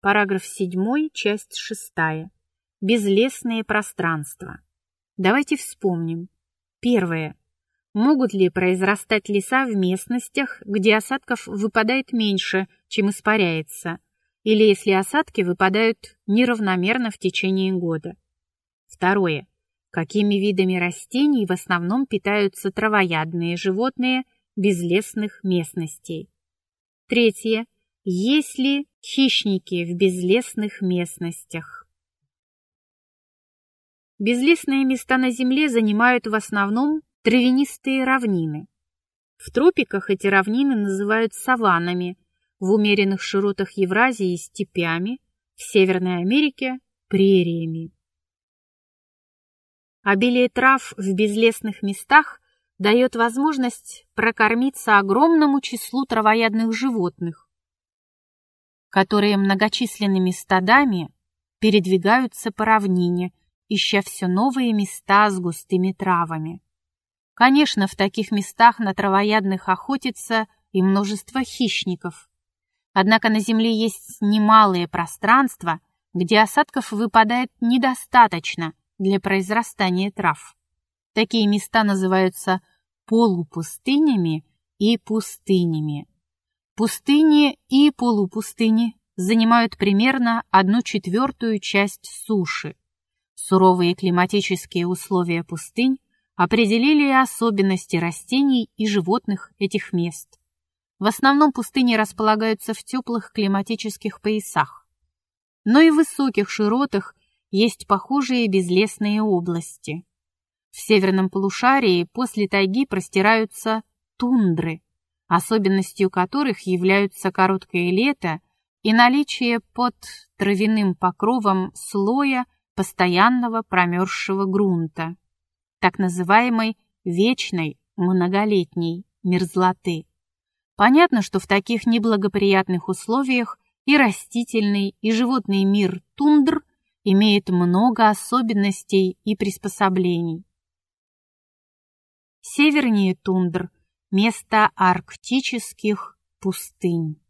параграф 7, часть 6. Безлесные пространства. Давайте вспомним. Первое. Могут ли произрастать леса в местностях, где осадков выпадает меньше, чем испаряется, или если осадки выпадают неравномерно в течение года? Второе. Какими видами растений в основном питаются травоядные животные безлесных местностей? Третье. Есть ли хищники в безлесных местностях? Безлесные места на Земле занимают в основном травянистые равнины. В тропиках эти равнины называют саваннами, в умеренных широтах Евразии – степями, в Северной Америке – прериями. Обилие трав в безлесных местах дает возможность прокормиться огромному числу травоядных животных, которые многочисленными стадами передвигаются по равнине, ища все новые места с густыми травами. Конечно, в таких местах на травоядных охотится и множество хищников. Однако на Земле есть немалые пространства, где осадков выпадает недостаточно для произрастания трав. Такие места называются полупустынями и пустынями. Пустыни и полупустыни занимают примерно одну четвертую часть суши. Суровые климатические условия пустынь определили особенности растений и животных этих мест. В основном пустыни располагаются в теплых климатических поясах. Но и в высоких широтах есть похожие безлесные области. В северном полушарии после тайги простираются тундры, особенностью которых являются короткое лето и наличие под травяным покровом слоя постоянного промерзшего грунта, так называемой вечной многолетней мерзлоты. Понятно, что в таких неблагоприятных условиях и растительный, и животный мир тундр имеет много особенностей и приспособлений. Севернее тундр – место арктических пустынь.